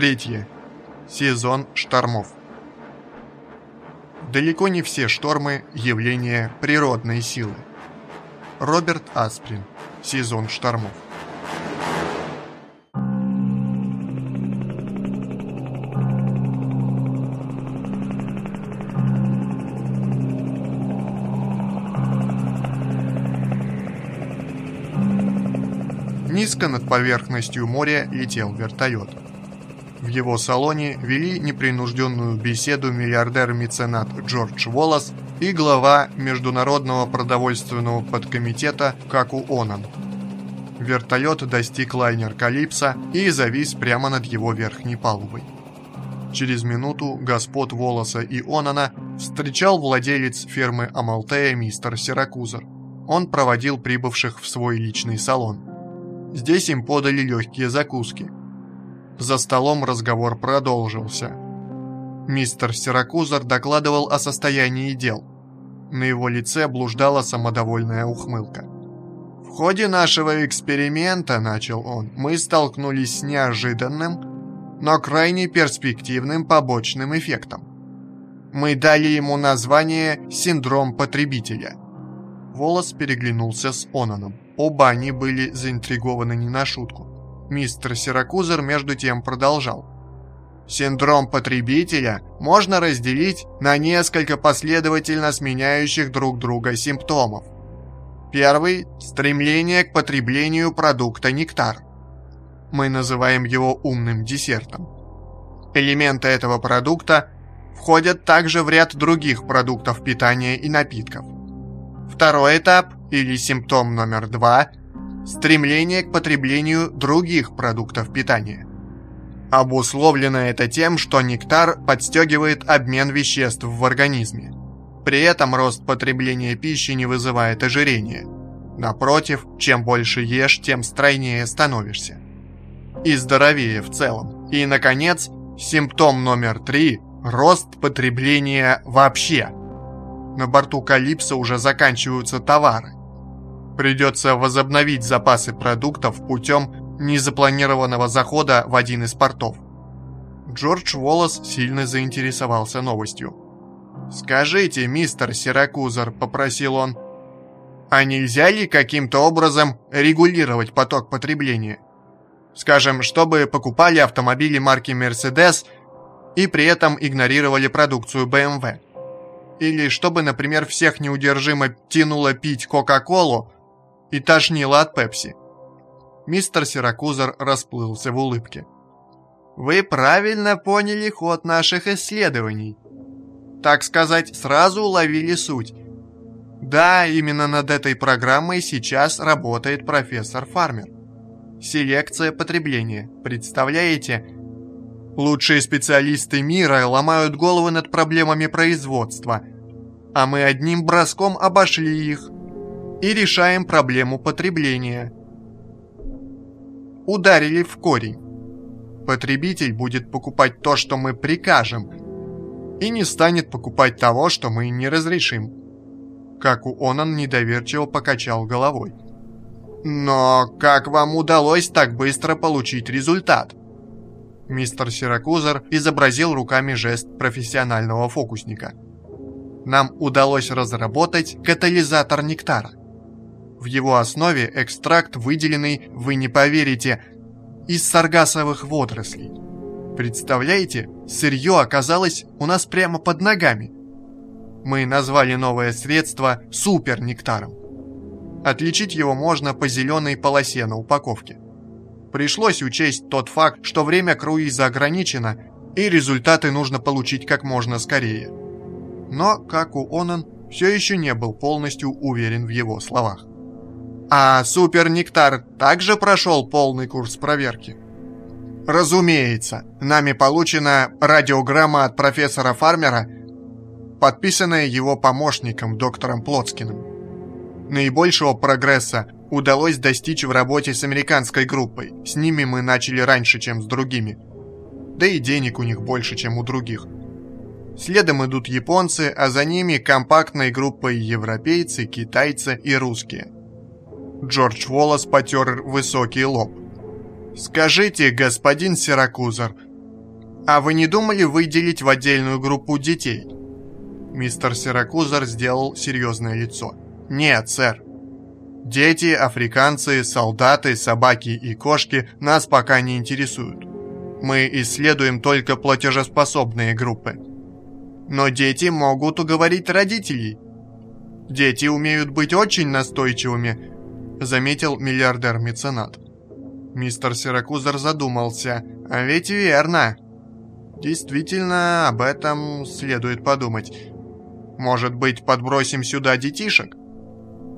Третье. Сезон штормов. Далеко не все штормы – явления природной силы. Роберт Асприн. Сезон штормов. Низко над поверхностью моря летел вертолет. В его салоне вели непринужденную беседу миллиардер-меценат Джордж Волос и глава Международного продовольственного подкомитета Каку Онан. Вертолет достиг лайнер «Калипсо» и завис прямо над его верхней палубой. Через минуту господ Волоса и Онана встречал владелец фермы Амалтея мистер Сиракузер. Он проводил прибывших в свой личный салон. Здесь им подали легкие закуски – за столом разговор продолжился. Мистер Сиракузер докладывал о состоянии дел. На его лице блуждала самодовольная ухмылка. «В ходе нашего эксперимента, — начал он, — мы столкнулись с неожиданным, но крайне перспективным побочным эффектом. Мы дали ему название «синдром потребителя». Волос переглянулся с Онаном. Оба они были заинтригованы не на шутку. Мистер Сиракузер между тем продолжал. Синдром потребителя можно разделить на несколько последовательно сменяющих друг друга симптомов. Первый – стремление к потреблению продукта нектар. Мы называем его умным десертом. Элементы этого продукта входят также в ряд других продуктов питания и напитков. Второй этап, или симптом номер два – стремление к потреблению других продуктов питания. Обусловлено это тем, что нектар подстегивает обмен веществ в организме. При этом рост потребления пищи не вызывает ожирения. Напротив, чем больше ешь, тем стройнее становишься. И здоровее в целом. И, наконец, симптом номер три – рост потребления вообще. На борту Калипсо уже заканчиваются товары. Придется возобновить запасы продуктов путем незапланированного захода в один из портов. Джордж Уоллес сильно заинтересовался новостью. «Скажите, мистер Сиракузер», — попросил он, «а нельзя ли каким-то образом регулировать поток потребления? Скажем, чтобы покупали автомобили марки Mercedes и при этом игнорировали продукцию BMW. Или чтобы, например, всех неудержимо тянуло пить Кока-Колу, и тошнило от Пепси. Мистер Сиракузер расплылся в улыбке. «Вы правильно поняли ход наших исследований. Так сказать, сразу уловили суть. Да, именно над этой программой сейчас работает профессор Фармер. Селекция потребления. Представляете? Лучшие специалисты мира ломают головы над проблемами производства, а мы одним броском обошли их – и решаем проблему потребления. Ударили в корень. Потребитель будет покупать то, что мы прикажем, и не станет покупать того, что мы не разрешим. Как у Онан недоверчиво покачал головой. «Но как вам удалось так быстро получить результат?» Мистер Сиракузер изобразил руками жест профессионального фокусника. «Нам удалось разработать катализатор нектара. В его основе экстракт, выделенный, вы не поверите, из саргасовых водорослей. Представляете, сырье оказалось у нас прямо под ногами. Мы назвали новое средство супернектаром. Отличить его можно по зеленой полосе на упаковке. Пришлось учесть тот факт, что время круиза ограничено, и результаты нужно получить как можно скорее. Но, как у Онан, все еще не был полностью уверен в его словах. А Супер-Нектар также прошел полный курс проверки? Разумеется, нами получена радиограмма от профессора Фармера, подписанная его помощником, доктором Плотскиным. Наибольшего прогресса удалось достичь в работе с американской группой. С ними мы начали раньше, чем с другими. Да и денег у них больше, чем у других. Следом идут японцы, а за ними компактной группой европейцы, китайцы и русские – Джордж Волос потер высокий лоб. «Скажите, господин Сиракузер, А вы не думали выделить в отдельную группу детей? Мистер Сиракузер сделал серьезное лицо. Нет, сэр. Дети, африканцы, солдаты, собаки и кошки нас пока не интересуют. Мы исследуем только платежеспособные группы. Но дети могут уговорить родителей. Дети умеют быть очень настойчивыми, заметил миллиардер-меценат. Мистер Сиракузер задумался. А ведь верно. Действительно, об этом следует подумать. Может быть, подбросим сюда детишек?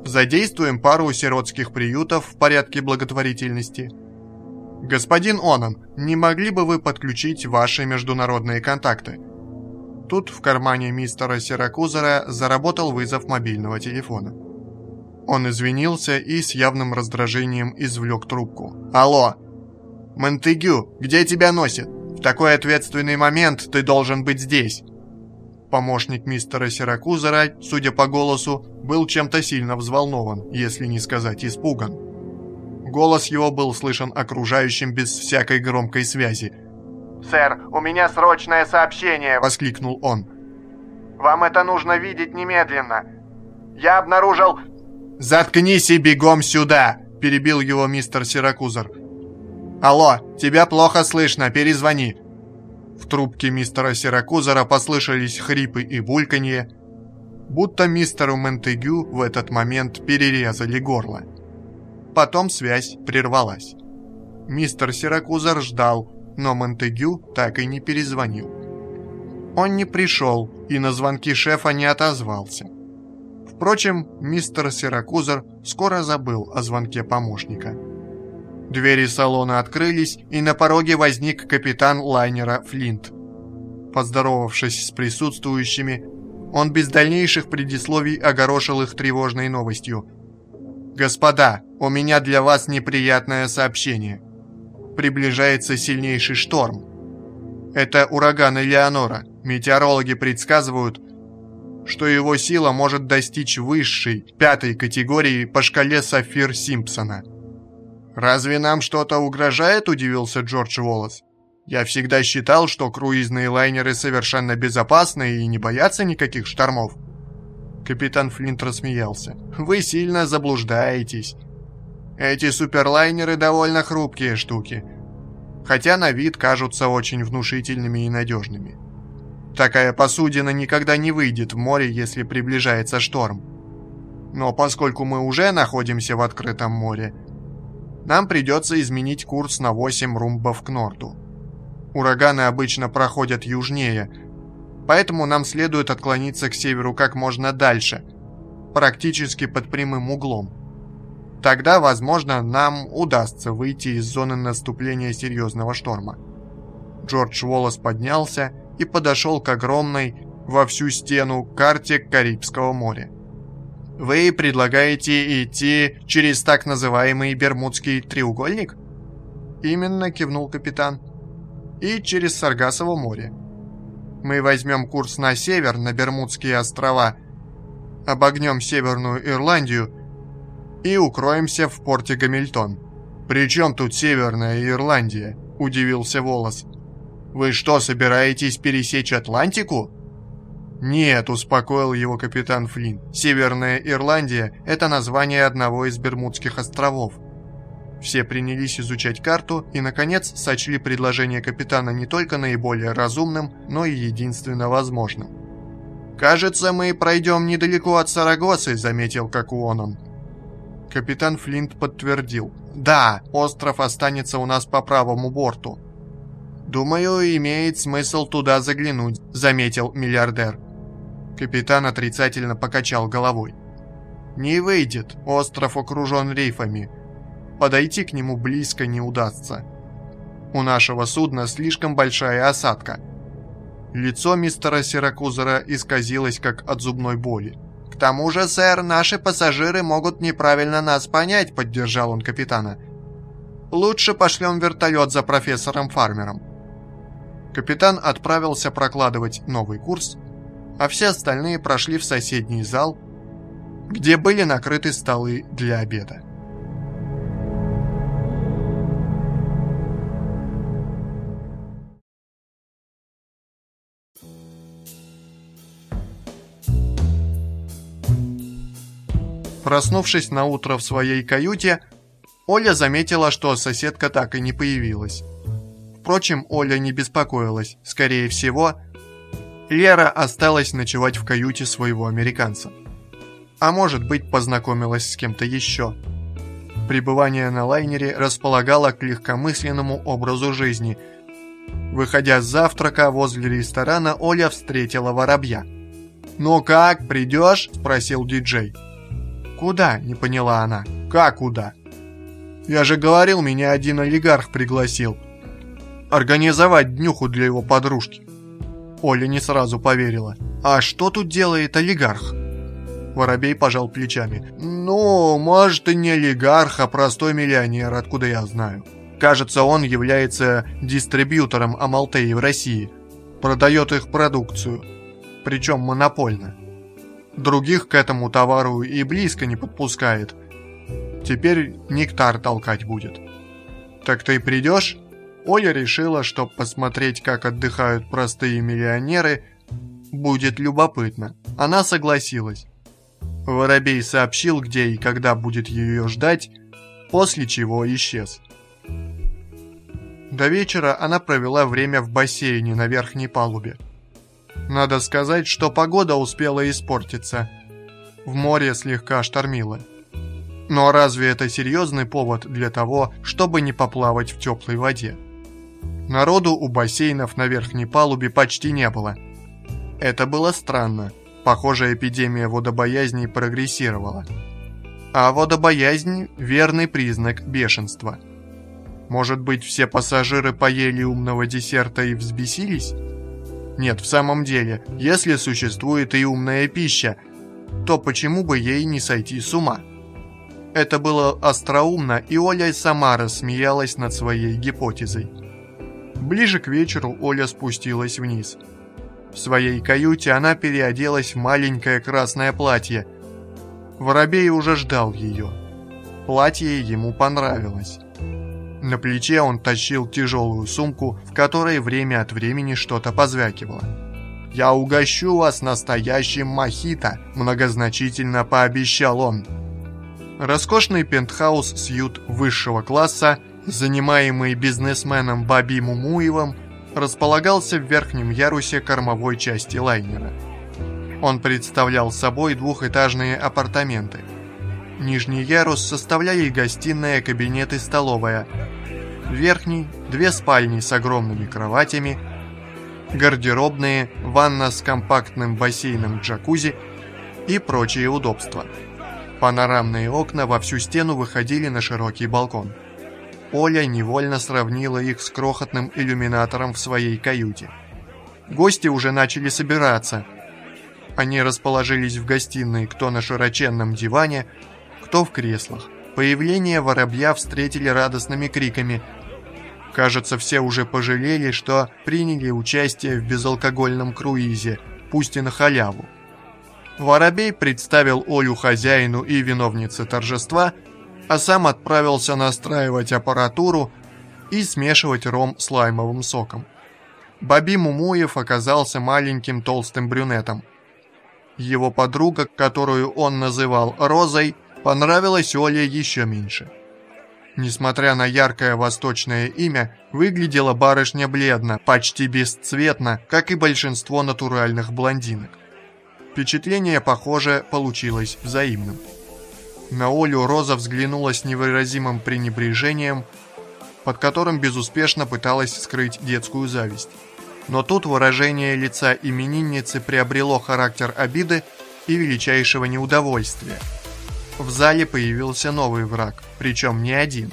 Задействуем пару сиротских приютов в порядке благотворительности. Господин Онан, не могли бы вы подключить ваши международные контакты? Тут в кармане мистера Сиракузера заработал вызов мобильного телефона. Он извинился и с явным раздражением извлек трубку. «Алло! Монтегю, где тебя носит? В такой ответственный момент ты должен быть здесь!» Помощник мистера Сиракузера, судя по голосу, был чем-то сильно взволнован, если не сказать испуган. Голос его был слышен окружающим без всякой громкой связи. «Сэр, у меня срочное сообщение!» — воскликнул он. «Вам это нужно видеть немедленно! Я обнаружил...» «Заткнись и бегом сюда!» — перебил его мистер Сиракузер. «Алло, тебя плохо слышно, перезвони!» В трубке мистера Сиракузера послышались хрипы и бульканье, будто мистеру Монтегю в этот момент перерезали горло. Потом связь прервалась. Мистер Сиракузер ждал, но Монтегю так и не перезвонил. Он не пришел и на звонки шефа не отозвался. Впрочем, мистер Сиракузер скоро забыл о звонке помощника. Двери салона открылись, и на пороге возник капитан лайнера Флинт. Поздоровавшись с присутствующими, он без дальнейших предисловий огорошил их тревожной новостью. «Господа, у меня для вас неприятное сообщение. Приближается сильнейший шторм. Это ураган Элеонора. Метеорологи предсказывают, что его сила может достичь высшей, пятой категории по шкале Сафир-Симпсона – «Разве нам что-то угрожает?» – удивился Джордж Уоллес. «Я всегда считал, что круизные лайнеры совершенно безопасны и не боятся никаких штормов». Капитан Флинт рассмеялся. «Вы сильно заблуждаетесь. Эти суперлайнеры довольно хрупкие штуки, хотя на вид кажутся очень внушительными и надежными. Такая посудина никогда не выйдет в море, если приближается шторм. Но поскольку мы уже находимся в открытом море, нам придется изменить курс на 8 румбов к норту. Ураганы обычно проходят южнее, поэтому нам следует отклониться к северу как можно дальше, практически под прямым углом. Тогда, возможно, нам удастся выйти из зоны наступления серьезного шторма. Джордж Уоллес поднялся и подошел к огромной во всю стену карте Карибского моря. Вы предлагаете идти через так называемый Бермудский треугольник? Именно, кивнул капитан. И через Саргасово море. Мы возьмем курс на север, на Бермудские острова, обогнем Северную Ирландию и укроемся в порте Гамильтон. «При чем тут Северная Ирландия?» – удивился Волос. «Вы что, собираетесь пересечь Атлантику?» «Нет», — успокоил его капитан Флинн. «Северная Ирландия — это название одного из Бермудских островов». Все принялись изучать карту и, наконец, сочли предложение капитана не только наиболее разумным, но и единственно возможным. «Кажется, мы пройдем недалеко от Сарагосы», — заметил Какуонон. Капитан Флинт подтвердил. «Да, остров останется у нас по правому борту». «Думаю, имеет смысл туда заглянуть», — заметил миллиардер. Капитан отрицательно покачал головой. «Не выйдет, остров окружен рейфами. Подойти к нему близко не удастся. У нашего судна слишком большая осадка». Лицо мистера Сиракузера исказилось, как от зубной боли. «К тому же, сэр, наши пассажиры могут неправильно нас понять», — поддержал он капитана. «Лучше пошлем вертолет за профессором Фармером». Капитан отправился прокладывать новый курс, а все остальные прошли в соседний зал, где были накрыты столы для обеда. Проснувшись на утро в своей каюте, Оля заметила, что соседка так и не появилась. Впрочем, Оля не беспокоилась. Скорее всего, Лера осталась ночевать в каюте своего американца. А может быть, познакомилась с кем-то еще. Пребывание на лайнере располагало к легкомысленному образу жизни. Выходя с завтрака возле ресторана, Оля встретила воробья. «Ну как, придешь?» – спросил диджей. «Куда?» – не поняла она. «Как куда?» «Я же говорил, меня один олигарх пригласил», организовать днюху для его подружки. Оля не сразу поверила. «А что тут делает олигарх?» Воробей пожал плечами. «Ну, может и не олигарх, а простой миллионер, откуда я знаю. Кажется, он является дистрибьютором Амалтеи в России. Продает их продукцию. Причем монопольно. Других к этому товару и близко не подпускает. Теперь нектар толкать будет. Так ты придешь?» Оля решила, что посмотреть, как отдыхают простые миллионеры, будет любопытно. Она согласилась. Воробей сообщил, где и когда будет ее ждать, после чего исчез. До вечера она провела время в бассейне на верхней палубе. Надо сказать, что погода успела испортиться. В море слегка штормило. Но разве это серьезный повод для того, чтобы не поплавать в теплой воде? Народу у бассейнов на верхней палубе почти не было. Это было странно. Похоже, эпидемия водобоязни прогрессировала. А водобоязнь – верный признак бешенства. Может быть, все пассажиры поели умного десерта и взбесились? Нет, в самом деле, если существует и умная пища, то почему бы ей не сойти с ума? Это было остроумно, и Оля сама рассмеялась над своей гипотезой. Ближе к вечеру Оля спустилась вниз. В своей каюте она переоделась в маленькое красное платье. Воробей уже ждал ее. Платье ему понравилось. На плече он тащил тяжелую сумку, в которой время от времени что-то позвякивало. «Я угощу вас настоящим мохито», – многозначительно пообещал он. Роскошный пентхаус-сьют высшего класса – занимаемый бизнесменом Баби Мумуевым, располагался в верхнем ярусе кормовой части лайнера. Он представлял собой двухэтажные апартаменты. Нижний ярус составляли гостиная, кабинет и столовая. Верхний – две спальни с огромными кроватями, гардеробные, ванна с компактным бассейном джакузи и прочие удобства. Панорамные окна во всю стену выходили на широкий балкон. Оля невольно сравнила их с крохотным иллюминатором в своей каюте. Гости уже начали собираться. Они расположились в гостиной, кто на широченном диване, кто в креслах. Появление воробья встретили радостными криками. Кажется, все уже пожалели, что приняли участие в безалкогольном круизе, пусть и на халяву. Воробей представил Олю хозяину и виновнице торжества – а сам отправился настраивать аппаратуру и смешивать ром с лаймовым соком. Баби Мумуев оказался маленьким толстым брюнетом. Его подруга, которую он называл Розой, понравилась Оле еще меньше. Несмотря на яркое восточное имя, выглядела барышня бледно, почти бесцветно, как и большинство натуральных блондинок. Впечатление, похоже, получилось взаимным. На Олю Роза взглянула с невыразимым пренебрежением, под которым безуспешно пыталась скрыть детскую зависть. Но тут выражение лица именинницы приобрело характер обиды и величайшего неудовольствия. В зале появился новый враг, причем не один.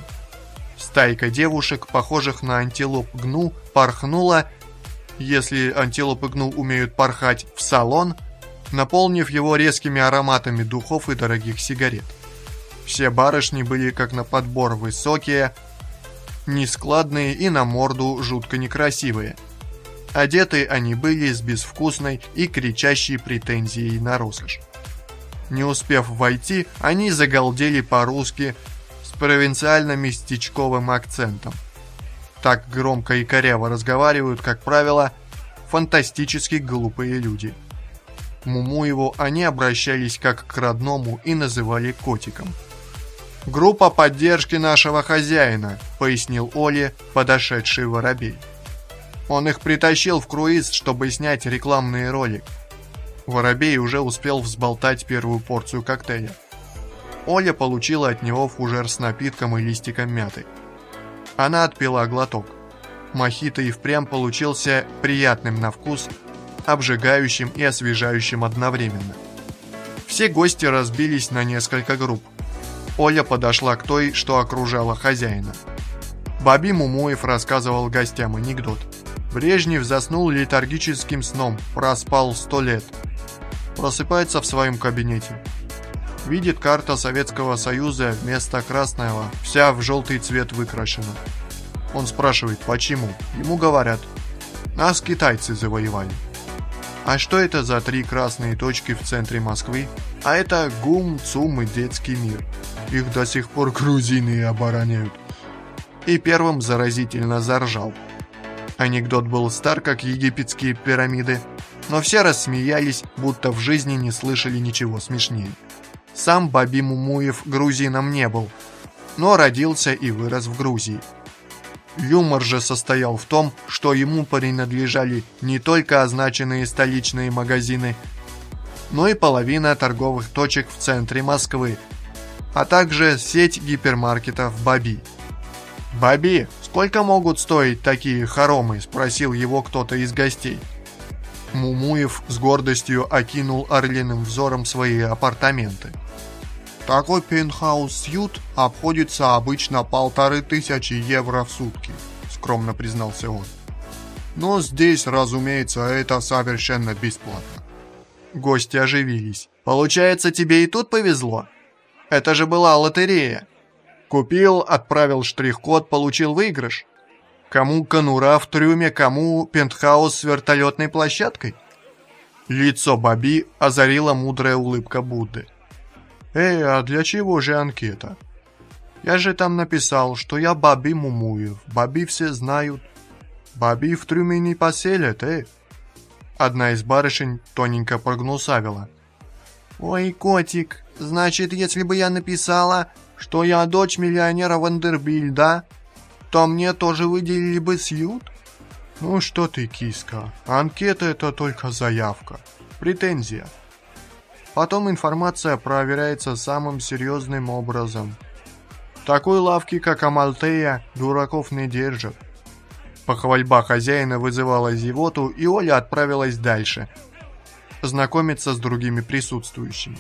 Стайка девушек, похожих на антилоп гну, порхнула, если антилопы гну умеют порхать, в салон, наполнив его резкими ароматами духов и дорогих сигарет. Все барышни были как на подбор высокие, нескладные и на морду жутко некрасивые. Одеты они были с безвкусной и кричащей претензией на роскошь. Не успев войти, они загалдели по-русски с провинциально-местечковым акцентом. Так громко и коряво разговаривают, как правило, фантастически глупые люди. Мумуеву они обращались как к родному и называли котиком. «Группа поддержки нашего хозяина», — пояснил Оле подошедший воробей. Он их притащил в круиз, чтобы снять рекламный ролик. Воробей уже успел взболтать первую порцию коктейля. Оля получила от него фужер с напитком и листиком мяты. Она отпила глоток. Мохито и впрямь получился приятным на вкус, обжигающим и освежающим одновременно. Все гости разбились на несколько групп. Оля подошла к той, что окружала хозяина. Баби Мумуев рассказывал гостям анекдот. Брежнев заснул летаргическим сном, проспал сто лет. Просыпается в своем кабинете. Видит карта Советского Союза вместо красного, вся в желтый цвет выкрашена. Он спрашивает, почему? Ему говорят, нас китайцы завоевали. А что это за три красные точки в центре Москвы? А это ГУМ, ЦУМ и детский мир. Их до сих пор грузины обороняют. И первым заразительно заржал. Анекдот был стар, как египетские пирамиды, но все рассмеялись, будто в жизни не слышали ничего смешнее. Сам Баби Мумуев грузином не был, но родился и вырос в Грузии. Юмор же состоял в том, что ему принадлежали не только означенные столичные магазины, но и половина торговых точек в центре Москвы, а также сеть гипермаркетов «Баби». «Баби, сколько могут стоить такие хоромы?» – спросил его кто-то из гостей. Мумуев с гордостью окинул орлиным взором свои апартаменты. Такой пентхаус-сьют обходится обычно полторы тысячи евро в сутки, скромно признался он. Но здесь, разумеется, это совершенно бесплатно. Гости оживились. Получается, тебе и тут повезло? Это же была лотерея. Купил, отправил штрих-код, получил выигрыш. Кому конура в трюме, кому пентхаус с вертолетной площадкой? Лицо Баби озарила мудрая улыбка Будды. «Эй, а для чего же анкета? Я же там написал, что я Баби Мумуев, Баби все знают. Баби в трюме не поселят, эй!» Одна из барышень тоненько прогнусавила. «Ой, котик, значит, если бы я написала, что я дочь миллионера Вандербильда, то мне тоже выделили бы сьют? Ну что ты, киска, анкета это только заявка, претензия. Потом информация проверяется самым серьезным образом. Такой лавки, как Амалтея, дураков не держат. Похвальба хозяина вызывала зевоту, и Оля отправилась дальше, знакомиться с другими присутствующими.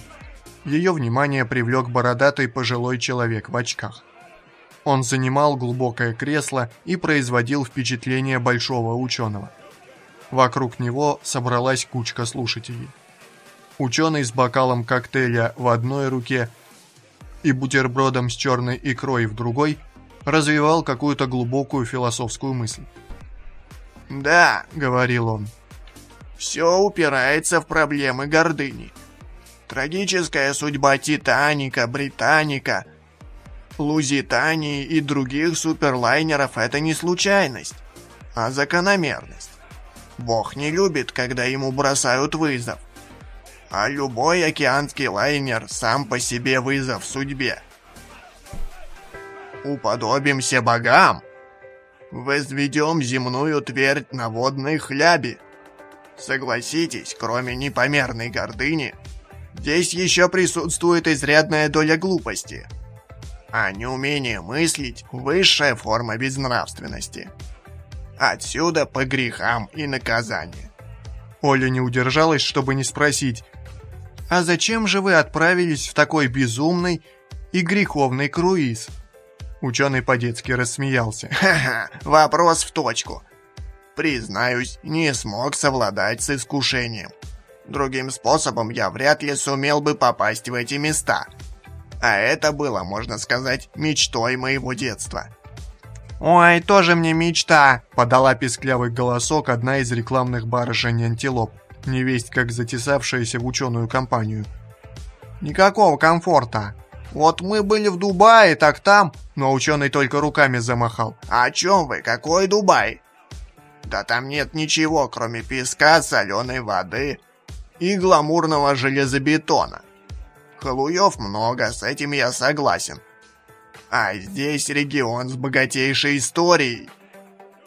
Ее внимание привлек бородатый пожилой человек в очках. Он занимал глубокое кресло и производил впечатление большого ученого. Вокруг него собралась кучка слушателей. Ученый с бокалом коктейля в одной руке и бутербродом с черной икрой в другой развивал какую-то глубокую философскую мысль. «Да», — говорил он, — «все упирается в проблемы гордыни. Трагическая судьба Титаника, Британика, Лузитании и других суперлайнеров – это не случайность, а закономерность. Бог не любит, когда ему бросают вызов. А любой океанский лайнер сам по себе вызов судьбе. Уподобимся богам. Возведем земную твердь на водной хлябе. Согласитесь, кроме непомерной гордыни – Здесь еще присутствует изрядная доля глупости. А неумение мыслить – высшая форма безнравственности. Отсюда по грехам и наказание. Оля не удержалась, чтобы не спросить, «А зачем же вы отправились в такой безумный и греховный круиз?» Ученый по-детски рассмеялся. «Ха-ха, вопрос в точку. Признаюсь, не смог совладать с искушением. Другим способом я вряд ли сумел бы попасть в эти места. А это было, можно сказать, мечтой моего детства. «Ой, тоже мне мечта!» — подала писклявый голосок одна из рекламных барышень антилоп, невесть как затесавшаяся в ученую компанию. «Никакого комфорта. Вот мы были в Дубае, так там...» Но ученый только руками замахал. «О чем вы? Какой Дубай?» «Да там нет ничего, кроме песка, соленой воды, и гламурного железобетона. Халуев много, с этим я согласен. А здесь регион с богатейшей историей.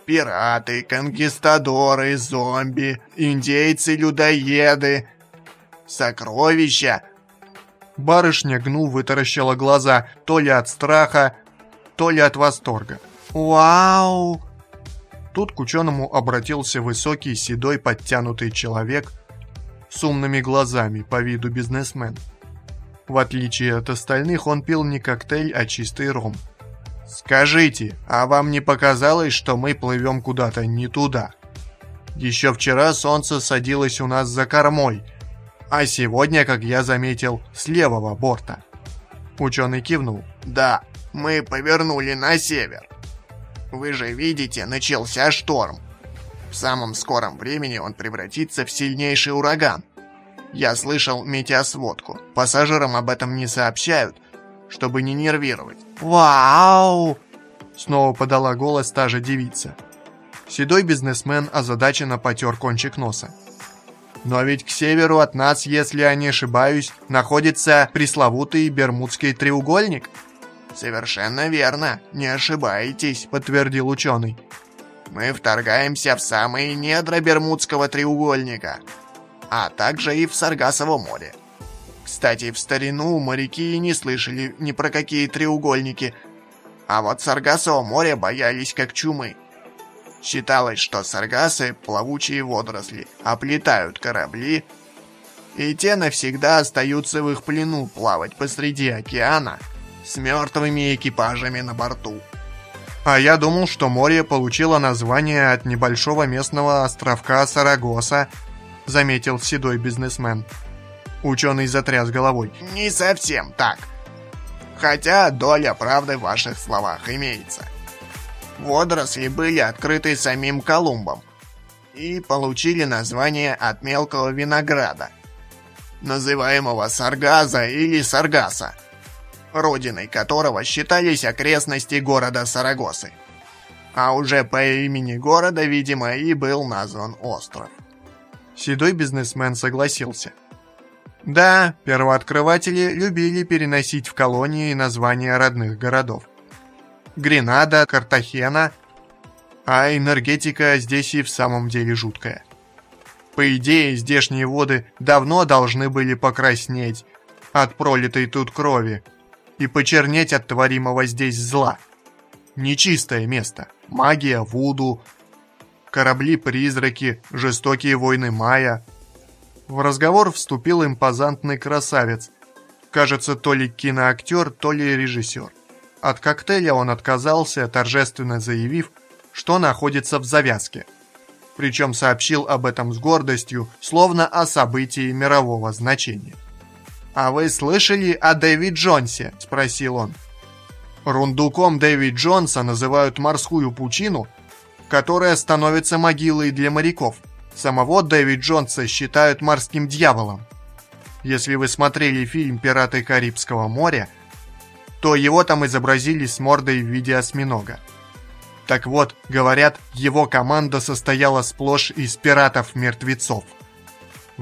Пираты, конкистадоры, зомби, индейцы-людоеды, сокровища. Барышня гну вытаращила глаза то ли от страха, то ли от восторга. «Вау!» Тут к ученому обратился высокий, седой, подтянутый человек с умными глазами, по виду бизнесмен. В отличие от остальных, он пил не коктейль, а чистый ром. «Скажите, а вам не показалось, что мы плывем куда-то не туда? Еще вчера солнце садилось у нас за кормой, а сегодня, как я заметил, с левого борта». Ученый кивнул. «Да, мы повернули на север. Вы же видите, начался шторм. В самом скором времени он превратится в сильнейший ураган. Я слышал метеосводку. Пассажирам об этом не сообщают, чтобы не нервировать. «Вау!» Снова подала голос та же девица. Седой бизнесмен озадаченно потер кончик носа. Но ведь к северу от нас, если я не ошибаюсь, находится пресловутый Бермудский треугольник. Совершенно верно, не ошибаетесь, подтвердил ученый. Мы вторгаемся в самые недра Бермудского треугольника, а также и в Саргасово море. Кстати, в старину моряки не слышали ни про какие треугольники, а вот Саргасово море боялись как чумы. Считалось, что саргасы, плавучие водоросли, оплетают корабли, и те навсегда остаются в их плену плавать посреди океана с мертвыми экипажами на борту. А я думал, что море получило название от небольшого местного островка Сарагоса, заметил седой бизнесмен. Ученый затряс головой. Не совсем так. Хотя доля правды в ваших словах имеется. Водоросли были открыты самим Колумбом и получили название от мелкого винограда, называемого Саргаза или Саргаса родиной которого считались окрестности города Сарагосы. А уже по имени города, видимо, и был назван остров. Седой бизнесмен согласился. Да, первооткрыватели любили переносить в колонии названия родных городов. Гренада, Картахена, а энергетика здесь и в самом деле жуткая. По идее, здешние воды давно должны были покраснеть от пролитой тут крови, и почернеть от творимого здесь зла. Нечистое место. Магия, вуду, корабли-призраки, жестокие войны майя. В разговор вступил импозантный красавец. Кажется, то ли киноактер, то ли режиссер. От коктейля он отказался, торжественно заявив, что находится в завязке. Причем сообщил об этом с гордостью, словно о событии мирового значения. «А вы слышали о Дэвид Джонсе?» – спросил он. Рундуком Дэвид Джонса называют морскую пучину, которая становится могилой для моряков. Самого Дэвид Джонса считают морским дьяволом. Если вы смотрели фильм «Пираты Карибского моря», то его там изобразили с мордой в виде осьминога. Так вот, говорят, его команда состояла сплошь из пиратов-мертвецов –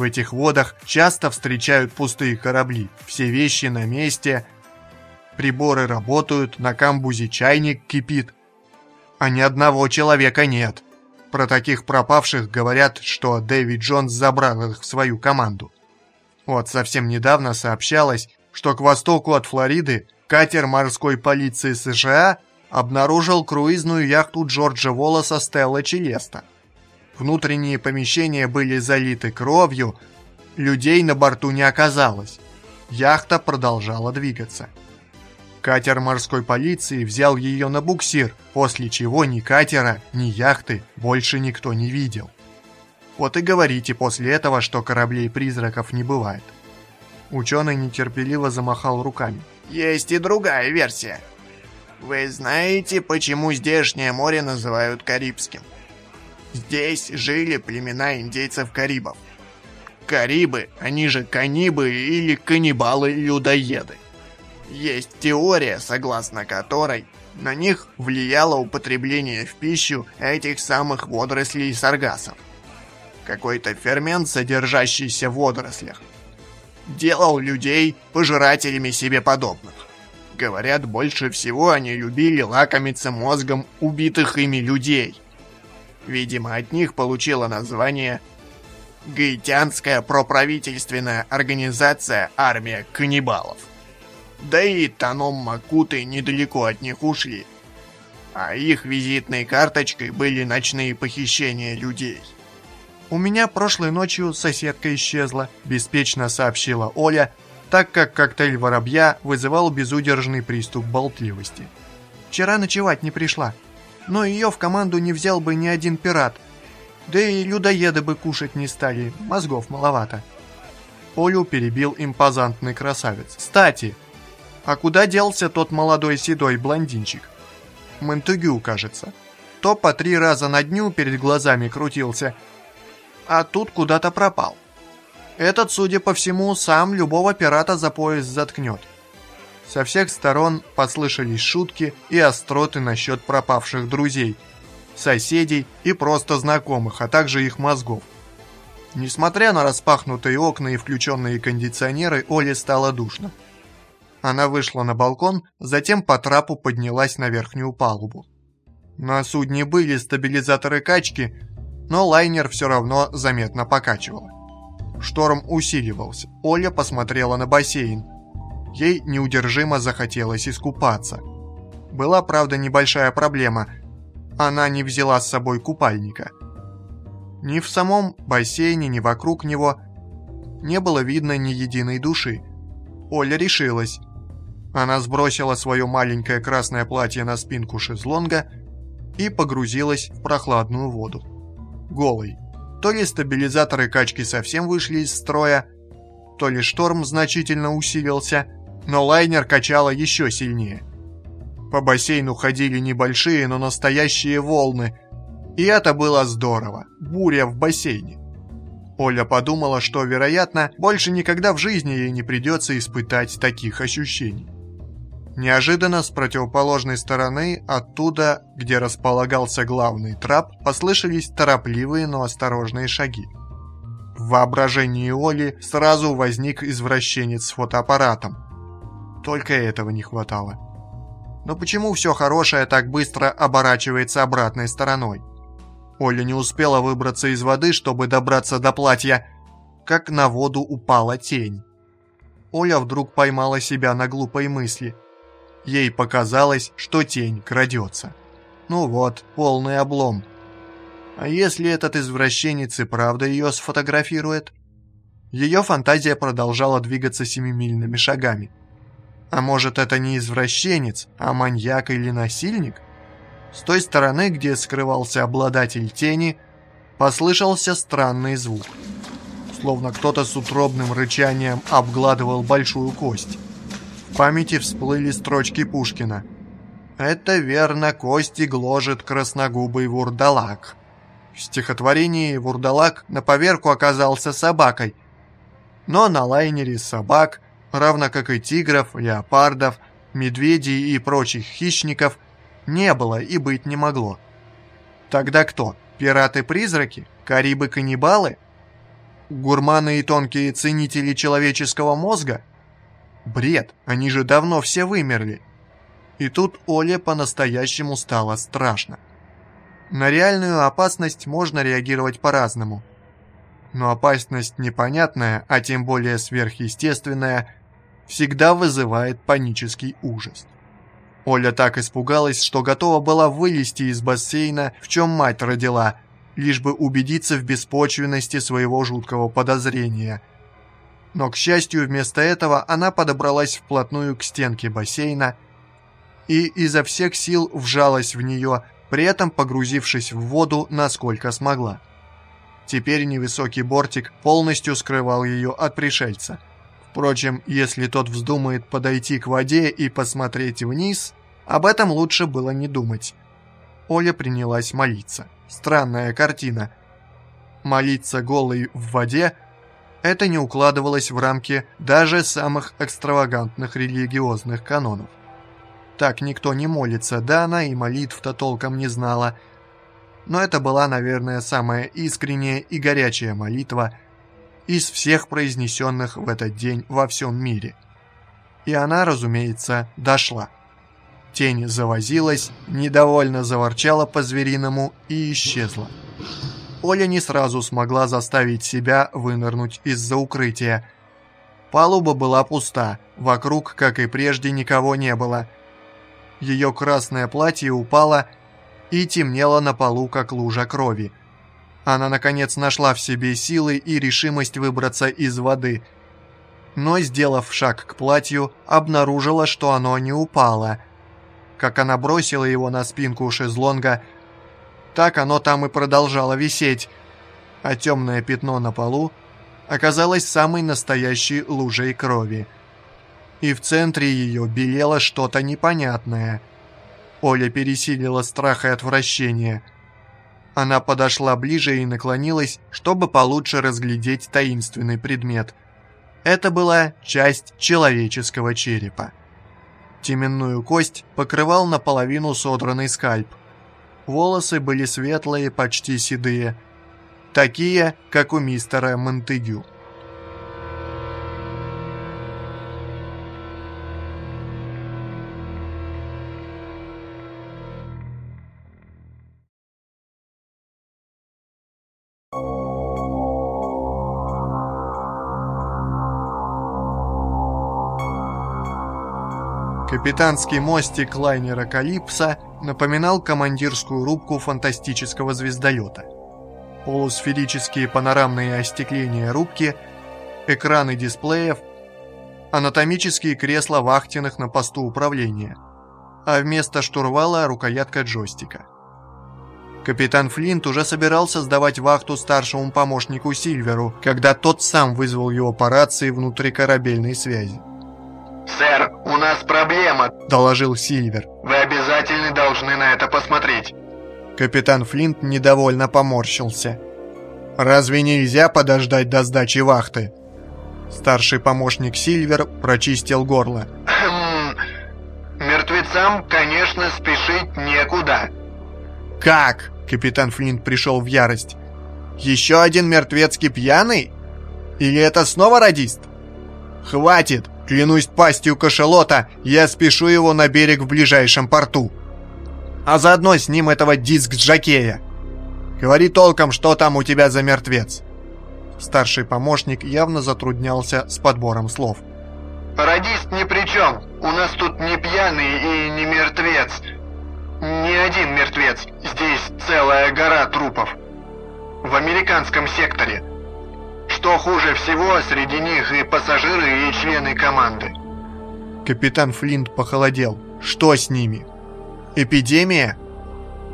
в этих водах часто встречают пустые корабли, все вещи на месте, приборы работают, на камбузе чайник кипит, а ни одного человека нет. Про таких пропавших говорят, что Дэвид Джонс забрал их в свою команду. Вот совсем недавно сообщалось, что к востоку от Флориды катер морской полиции США обнаружил круизную яхту Джорджа Волоса Стелла Челеста. Внутренние помещения были залиты кровью, людей на борту не оказалось. Яхта продолжала двигаться. Катер морской полиции взял ее на буксир, после чего ни катера, ни яхты больше никто не видел. Вот и говорите после этого, что кораблей-призраков не бывает. Ученый нетерпеливо замахал руками. Есть и другая версия. Вы знаете, почему здешнее море называют Карибским? Здесь жили племена индейцев-карибов. Карибы, они же канибы или каннибалы-людоеды. Есть теория, согласно которой на них влияло употребление в пищу этих самых водорослей саргасов. какой-то фермент, содержащийся в водорослях. Делал людей пожирателями себе подобных. Говорят, больше всего они любили лакомиться мозгом убитых ими людей. Видимо, от них получила название Гаитянская проправительственная организация «Армия каннибалов». Да и Таном Макуты недалеко от них ушли. А их визитной карточкой были ночные похищения людей. «У меня прошлой ночью соседка исчезла», – беспечно сообщила Оля, так как коктейль воробья вызывал безудержный приступ болтливости. «Вчера ночевать не пришла, но ее в команду не взял бы ни один пират – да и людоеды бы кушать не стали, мозгов маловато. Олю перебил импозантный красавец. «Кстати, а куда делся тот молодой седой блондинчик?» Монтегю, кажется. То по три раза на дню перед глазами крутился, а тут куда-то пропал. Этот, судя по всему, сам любого пирата за пояс заткнет. Со всех сторон послышались шутки и остроты насчет пропавших друзей – соседей и просто знакомых, а также их мозгов. Несмотря на распахнутые окна и включенные кондиционеры, Оле стало душно. Она вышла на балкон, затем по трапу поднялась на верхнюю палубу. На судне были стабилизаторы качки, но лайнер все равно заметно покачивало. Шторм усиливался. Оля посмотрела на бассейн. Ей неудержимо захотелось искупаться. Была, правда, небольшая проблема – она не взяла с собой купальника. Ни в самом бассейне, ни вокруг него не было видно ни единой души. Оля решилась. Она сбросила свое маленькое красное платье на спинку шезлонга и погрузилась в прохладную воду. Голый. То ли стабилизаторы качки совсем вышли из строя, то ли шторм значительно усилился, но лайнер качало еще сильнее. По бассейну ходили небольшие, но настоящие волны. И это было здорово. Буря в бассейне. Оля подумала, что, вероятно, больше никогда в жизни ей не придется испытать таких ощущений. Неожиданно с противоположной стороны, оттуда, где располагался главный трап, послышались торопливые, но осторожные шаги. В воображении Оли сразу возник извращенец с фотоаппаратом. Только этого не хватало. Но почему все хорошее так быстро оборачивается обратной стороной? Оля не успела выбраться из воды, чтобы добраться до платья, как на воду упала тень. Оля вдруг поймала себя на глупой мысли. Ей показалось, что тень крадется. Ну вот, полный облом. А если этот извращенец и правда ее сфотографирует? Ее фантазия продолжала двигаться семимильными шагами. А может, это не извращенец, а маньяк или насильник? С той стороны, где скрывался обладатель тени, послышался странный звук. Словно кто-то с утробным рычанием обгладывал большую кость. В памяти всплыли строчки Пушкина. «Это верно, кости гложет красногубый вурдалак». В стихотворении вурдалак на поверку оказался собакой, но на лайнере собак – равно как и тигров, леопардов, медведей и прочих хищников, не было и быть не могло. Тогда кто? Пираты-призраки? Карибы-каннибалы? Гурманы и тонкие ценители человеческого мозга? Бред, они же давно все вымерли. И тут Оле по-настоящему стало страшно. На реальную опасность можно реагировать по-разному. Но опасность непонятная, а тем более сверхъестественная, всегда вызывает панический ужас. Оля так испугалась, что готова была вылезти из бассейна, в чем мать родила, лишь бы убедиться в беспочвенности своего жуткого подозрения. Но, к счастью, вместо этого она подобралась вплотную к стенке бассейна и изо всех сил вжалась в нее, при этом погрузившись в воду насколько смогла. Теперь невысокий бортик полностью скрывал ее от пришельца – Впрочем, если тот вздумает подойти к воде и посмотреть вниз, об этом лучше было не думать. Оля принялась молиться. Странная картина. Молиться голой в воде – это не укладывалось в рамки даже самых экстравагантных религиозных канонов. Так никто не молится, да она и молитв-то толком не знала. но это была, наверное, самая искренняя и горячая молитва из всех произнесенных в этот день во всем мире. И она, разумеется, дошла. Тень завозилась, недовольно заворчала по-звериному и исчезла. Оля не сразу смогла заставить себя вынырнуть из-за укрытия. Палуба была пуста, вокруг, как и прежде, никого не было. Ее красное платье упало и темнело на полу, как лужа крови. Она, наконец, нашла в себе силы и решимость выбраться из воды. Но, сделав шаг к платью, обнаружила, что оно не упало. Как она бросила его на спинку шезлонга – так оно там и продолжало висеть, а темное пятно на полу оказалось самой настоящей лужей крови. И в центре ее белело что-то непонятное. Оля пересилила страх и отвращение. Она подошла ближе и наклонилась, чтобы получше разглядеть таинственный предмет. Это была часть человеческого черепа. Теменную кость покрывал наполовину содранный скальп. Волосы были светлые, почти седые. Такие, как у мистера Монтегю. Капитанский мостик лайнера «Калипсо» напоминал командирскую рубку фантастического звездолета. Полусферические панорамные остекления рубки, экраны дисплеев, анатомические кресла вахтенных на посту управления, а вместо штурвала рукоятка джойстика. Капитан Флинт уже собирался сдавать вахту старшему помощнику Сильверу, когда тот сам вызвал его по рации внутрикорабельной связи. «Сэр, у нас проблема», — доложил Сильвер. «Вы обязательно должны на это посмотреть». Капитан Флинт недовольно поморщился. «Разве нельзя подождать до сдачи вахты?» Старший помощник Сильвер прочистил горло. «Хм... Мертвецам, конечно, спешить некуда». «Как?» — капитан Флинт пришел в ярость. «Еще один мертвецкий пьяный? Или это снова радист?» «Хватит! Клянусь пастью кашалота, я спешу его на берег в ближайшем порту. А заодно с ним этого диск-джакея. Говори толком, что там у тебя за мертвец. Старший помощник явно затруднялся с подбором слов. «Радист ни при чем. У нас тут не пьяный и не мертвец. Не один мертвец. Здесь целая гора трупов. В американском секторе. Что хуже всего, среди них и пассажиры, и члены команды. Капитан Флинт похолодел. Что с ними? Эпидемия?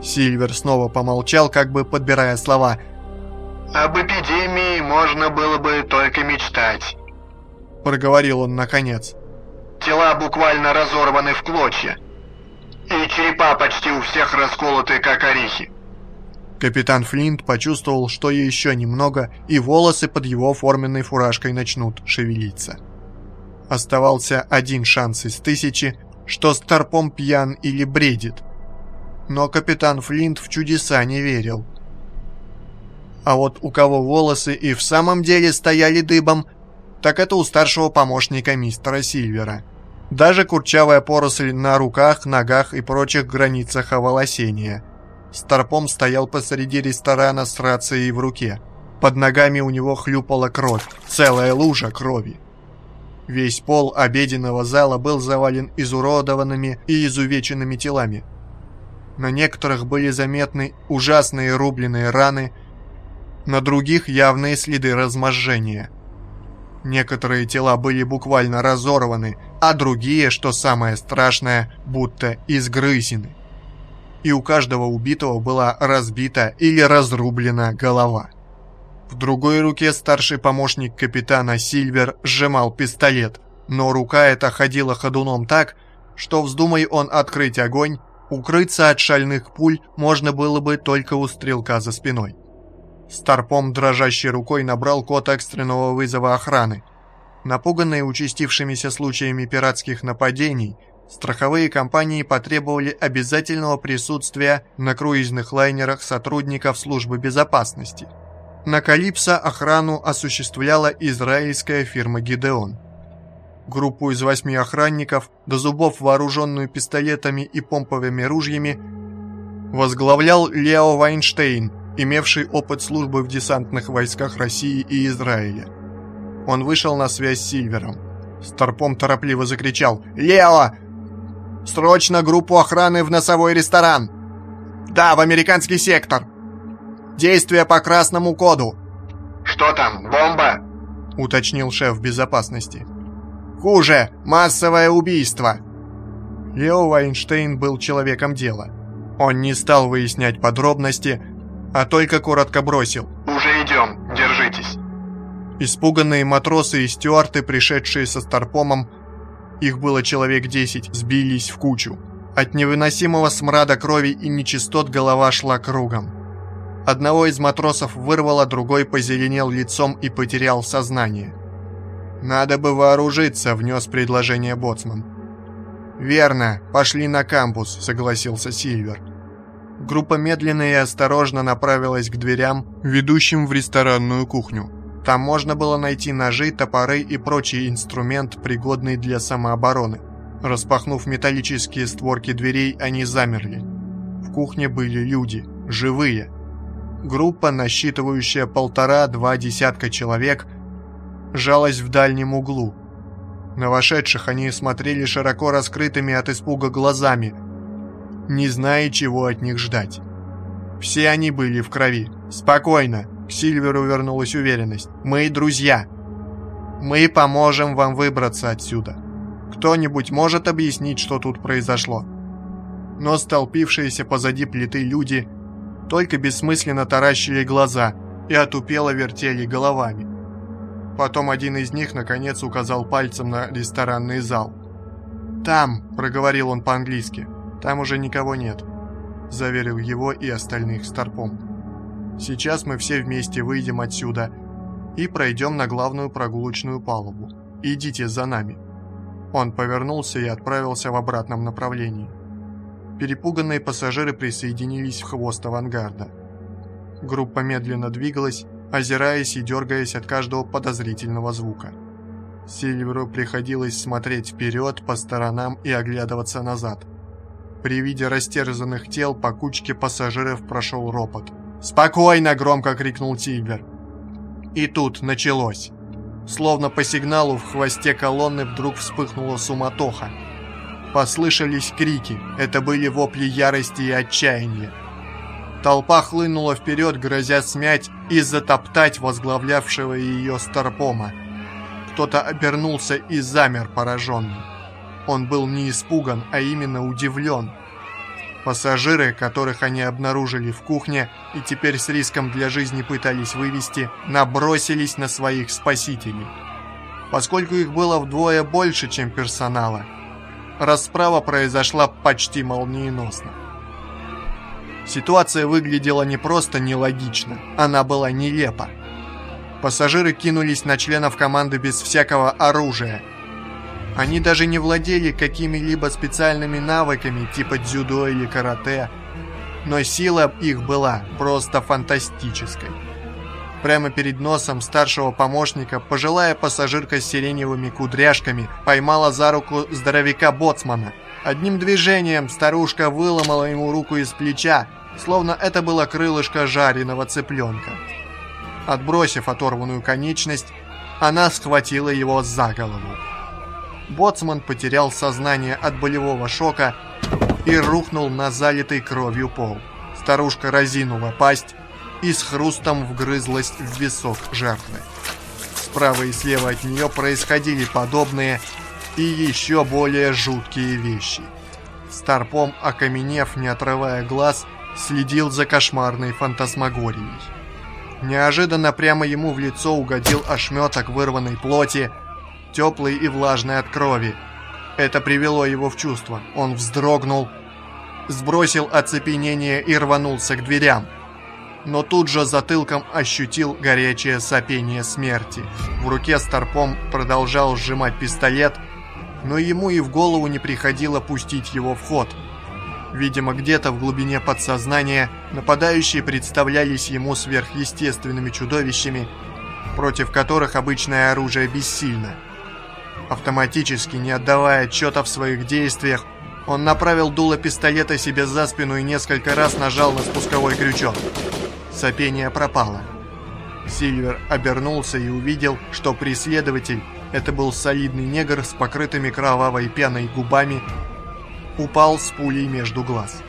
Сильвер снова помолчал, как бы подбирая слова. «Об эпидемии можно было бы только мечтать», — проговорил он наконец. «Тела буквально разорваны в клочья, и черепа почти у всех расколоты, как орехи. Капитан Флинт почувствовал, что еще немного, и волосы под его форменной фуражкой начнут шевелиться. Оставался один шанс из тысячи, что Старпом пьян или бредит. Но капитан Флинт в чудеса не верил. А вот у кого волосы и в самом деле стояли дыбом, так это у старшего помощника мистера Сильвера. Даже курчавая поросль на руках, ногах и прочих границах оволосения – Старпом стоял посреди ресторана с рацией в руке. Под ногами у него хлюпала кровь, целая лужа крови. Весь пол обеденного зала был завален изуродованными и изувеченными телами. На некоторых были заметны ужасные рубленые раны, на других явные следы разможжения. Некоторые тела были буквально разорваны, а другие, что самое страшное, будто изгрызены и у каждого убитого была разбита или разрублена голова. В другой руке старший помощник капитана Сильвер сжимал пистолет, но рука эта ходила ходуном так, что вздумай он открыть огонь, укрыться от шальных пуль можно было бы только у стрелка за спиной. Старпом дрожащей рукой набрал код экстренного вызова охраны. Напуганные участившимися случаями пиратских нападений, Страховые компании потребовали обязательного присутствия на круизных лайнерах сотрудников службы безопасности. На Калипсо охрану осуществляла израильская фирма «Гидеон». Группу из восьми охранников, до зубов вооруженную пистолетами и помповыми ружьями, возглавлял Лео Вайнштейн, имевший опыт службы в десантных войсках России и Израиля. Он вышел на связь с Сильвером. Старпом торопливо закричал «Лео! Срочно группу охраны в носовой ресторан! Да, в американский сектор! Действия по красному коду!» «Что там, бомба?» — уточнил шеф безопасности. «Хуже! Массовое убийство!» Лео Вайнштейн был человеком дела. Он не стал выяснять подробности, а только коротко бросил. «Уже идем, держитесь!» Испуганные матросы и стюарты, пришедшие со Старпомом, их было человек десять, сбились в кучу. От невыносимого смрада крови и нечистот голова шла кругом. Одного из матросов вырвало, другой позеленел лицом и потерял сознание. «Надо бы вооружиться», — внес предложение Боцман. «Верно, пошли на кампус», — согласился Сильвер. Группа медленно и осторожно направилась к дверям, ведущим в ресторанную кухню. Там можно было найти ножи, топоры и прочий инструмент, пригодный для самообороны. Распахнув металлические створки дверей, они замерли. В кухне были люди, живые. Группа, насчитывающая полтора-два десятка человек, жалась в дальнем углу. На вошедших они смотрели широко раскрытыми от испуга глазами, не зная, чего от них ждать. Все они были в крови. «Спокойно!» К Сильверу вернулась уверенность. «Мы друзья. Мы поможем вам выбраться отсюда. Кто-нибудь может объяснить, что тут произошло?» Но столпившиеся позади плиты люди только бессмысленно таращили глаза и отупело вертели головами. Потом один из них, наконец, указал пальцем на ресторанный зал. «Там», — проговорил он по-английски, — «там уже никого нет», — заверил его и остальных Старпом. Сейчас мы все вместе выйдем отсюда и пройдем на главную прогулочную палубу. Идите за нами». Он повернулся и отправился в обратном направлении. Перепуганные пассажиры присоединились в хвост авангарда. Группа медленно двигалась, озираясь и дергаясь от каждого подозрительного звука. Сильверу приходилось смотреть вперед, по сторонам и оглядываться назад. При виде растерзанных тел по кучке пассажиров прошел ропот – «Спокойно!» – громко крикнул Тильбер. И тут началось. Словно по сигналу в хвосте колонны вдруг вспыхнула суматоха. Послышались крики, это были вопли ярости и отчаяния. Толпа хлынула вперед, грозя смять и затоптать возглавлявшего ее Старпома. Кто-то обернулся и замер пораженный. Он был не испуган, а именно удивлен – Пассажиры, которых они обнаружили в кухне и теперь с риском для жизни пытались вывести, набросились на своих спасителей. Поскольку их было вдвое больше, чем персонала, расправа произошла почти молниеносно. Ситуация выглядела не просто нелогично, она была нелепа. Пассажиры кинулись на членов команды без всякого оружия – они даже не владели какими-либо специальными навыками типа дзюдо или карате, но сила их была просто фантастической. Прямо перед носом старшего помощника пожилая пассажирка с сиреневыми кудряшками поймала за руку здоровяка Боцмана. Одним движением старушка выломала ему руку из плеча, словно это было крылышко жареного цыпленка. Отбросив оторванную конечность, она схватила его за голову. Боцман потерял сознание от болевого шока и рухнул на залитый кровью пол. Старушка разинула пасть и с хрустом вгрызлась в висок жертвы. Справа и слева от нее происходили подобные и еще более жуткие вещи. Старпом, окаменев, не отрывая глаз, следил за кошмарной фантасмагорией. Неожиданно прямо ему в лицо угодил ошметок вырванной плоти, теплый и влажный от крови. Это привело его в чувство. Он вздрогнул, сбросил оцепенение и рванулся к дверям. Но тут же затылком ощутил горячее сопение смерти. В руке Старпом продолжал сжимать пистолет, но ему и в голову не приходило пустить его в ход. Видимо, где-то в глубине подсознания нападающие представлялись ему сверхъестественными чудовищами, против которых обычное оружие бессильно. Автоматически, не отдавая отчета в своих действиях, он направил дуло пистолета себе за спину и несколько раз нажал на спусковой крючок. Сопение пропало. Сильвер обернулся и увидел, что преследователь, это был солидный негр с покрытыми кровавой пеной губами, упал с пулей между глаз.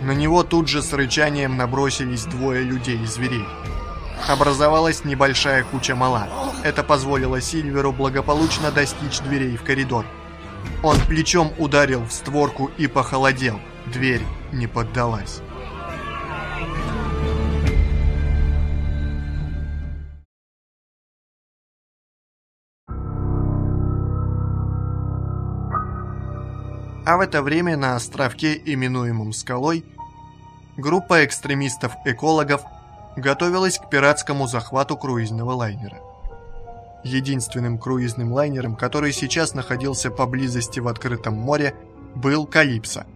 На него тут же с рычанием набросились двое людей и зверей. Образовалась небольшая куча мала. Это позволило Сильверу благополучно достичь дверей в коридор. Он плечом ударил в створку и похолодел. Дверь не поддалась. А в это время на островке, именуемом Скалой, группа экстремистов-экологов готовилась к пиратскому захвату круизного лайнера. Единственным круизным лайнером, который сейчас находился поблизости в открытом море, был «Калипсо».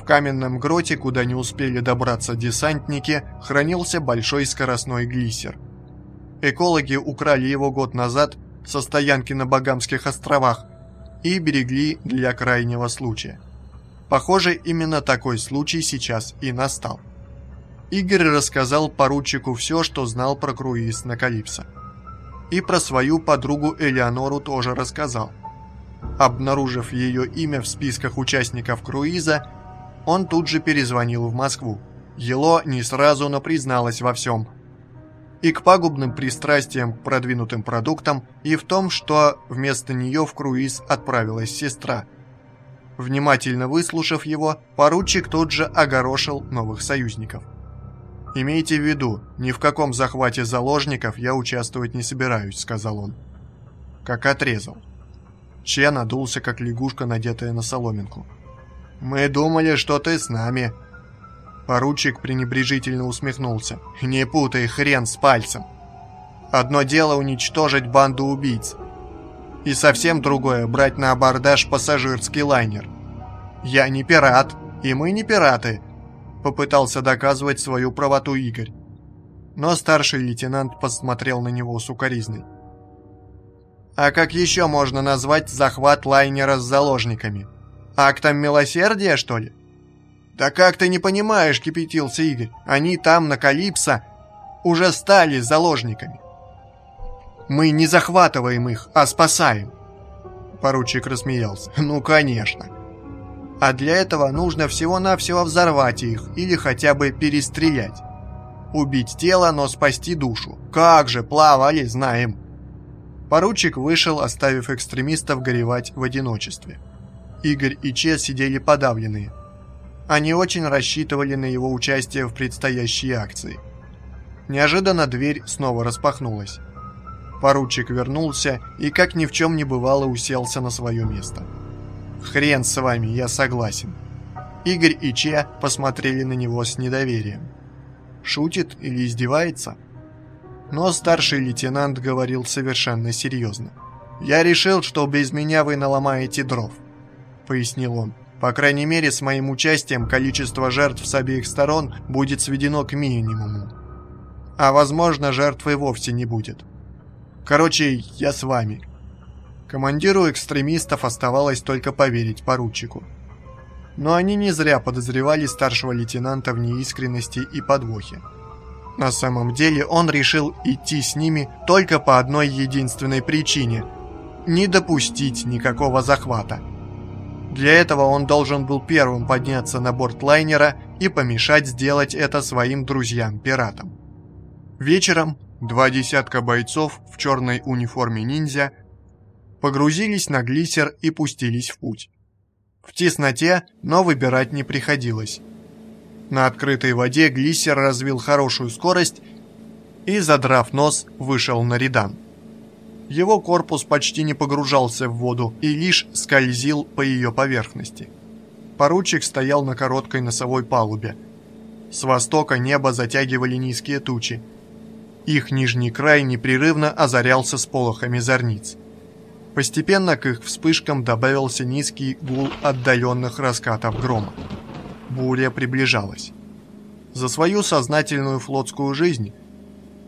В каменном гроте, куда не успели добраться десантники, хранился большой скоростной глиссер. Экологи украли его год назад со стоянки на Багамских островах, и берегли для крайнего случая. Похоже, именно такой случай сейчас и настал. Игорь рассказал поручику все, что знал про круиз на Калипсо. И про свою подругу Элеонору тоже рассказал. Обнаружив ее имя в списках участников круиза, он тут же перезвонил в Москву. Ело не сразу, но призналась во всем – и к пагубным пристрастиям к продвинутым продуктам, и в том, что вместо нее в круиз отправилась сестра. Внимательно выслушав его, поручик тут же огорошил новых союзников. «Имейте в виду, ни в каком захвате заложников я участвовать не собираюсь», — сказал он. Как отрезал. Че надулся, как лягушка, надетая на соломинку. «Мы думали, что ты с нами», Поручик пренебрежительно усмехнулся. «Не путай хрен с пальцем. Одно дело уничтожить банду убийц. И совсем другое – брать на абордаж пассажирский лайнер. Я не пират, и мы не пираты», – попытался доказывать свою правоту Игорь. Но старший лейтенант посмотрел на него с укоризной. «А как еще можно назвать захват лайнера с заложниками? Актом милосердия, что ли?» «Да как ты не понимаешь», — кипятился Игорь, «они там, на Калипсо, уже стали заложниками». «Мы не захватываем их, а спасаем». Поручик рассмеялся. «Ну, конечно. А для этого нужно всего-навсего взорвать их или хотя бы перестрелять. Убить тело, но спасти душу. Как же, плавали, знаем». Поручик вышел, оставив экстремистов горевать в одиночестве. Игорь и Че сидели подавленные. Они очень рассчитывали на его участие в предстоящей акции. Неожиданно дверь снова распахнулась. Поручик вернулся и, как ни в чем не бывало, уселся на свое место. «Хрен с вами, я согласен». Игорь и Че посмотрели на него с недоверием. Шутит или издевается? Но старший лейтенант говорил совершенно серьезно. «Я решил, что без меня вы наломаете дров», — пояснил он. По крайней мере, с моим участием количество жертв с обеих сторон будет сведено к минимуму. А возможно, жертвы вовсе не будет. Короче, я с вами. Командиру экстремистов оставалось только поверить поручику. Но они не зря подозревали старшего лейтенанта в неискренности и подвохе. На самом деле он решил идти с ними только по одной единственной причине – не допустить никакого захвата – для этого он должен был первым подняться на борт лайнера и помешать сделать это своим друзьям-пиратам. Вечером два десятка бойцов в черной униформе ниндзя погрузились на глиссер и пустились в путь. В тесноте, но выбирать не приходилось. На открытой воде глиссер развил хорошую скорость и, задрав нос, вышел на редан. Его корпус почти не погружался в воду и лишь скользил по ее поверхности. Поручик стоял на короткой носовой палубе. С востока небо затягивали низкие тучи. Их нижний край непрерывно озарялся сполохами зорниц. Постепенно к их вспышкам добавился низкий гул отдаленных раскатов грома. Буря приближалась. За свою сознательную флотскую жизнь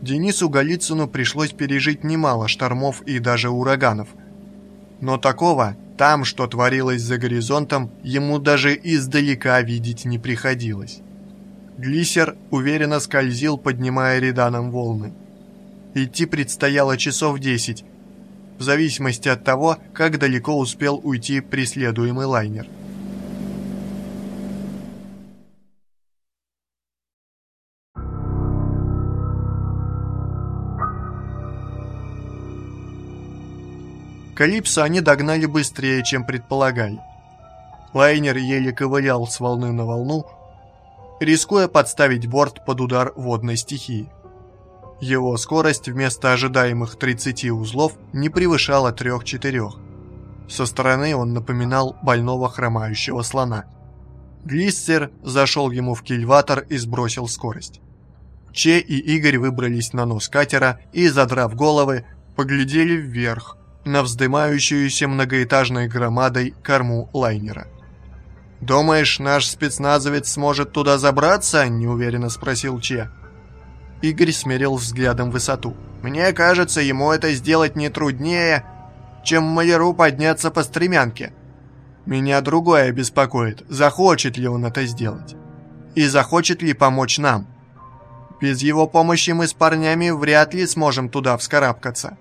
Денису Голицыну пришлось пережить немало штормов и даже ураганов. Но такого, там, что творилось за горизонтом, ему даже издалека видеть не приходилось. Глиссер уверенно скользил, поднимая реданом волны. Идти предстояло часов десять, в зависимости от того, как далеко успел уйти преследуемый лайнер. Калипсо они догнали быстрее, чем предполагали. Лайнер еле ковылял с волны на волну, рискуя подставить борт под удар водной стихии. Его скорость вместо ожидаемых 30 узлов не превышала 3-4. Со стороны он напоминал больного хромающего слона. Глиссер зашел ему в кильватор и сбросил скорость. Че и Игорь выбрались на нос катера и, задрав головы, поглядели вверх, на вздымающуюся многоэтажной громадой корму лайнера. «Думаешь, наш спецназовец сможет туда забраться?» – неуверенно спросил Че. Игорь смерил взглядом высоту. «Мне кажется, ему это сделать не труднее, чем маляру подняться по стремянке. Меня другое беспокоит, захочет ли он это сделать. И захочет ли помочь нам. Без его помощи мы с парнями вряд ли сможем туда вскарабкаться.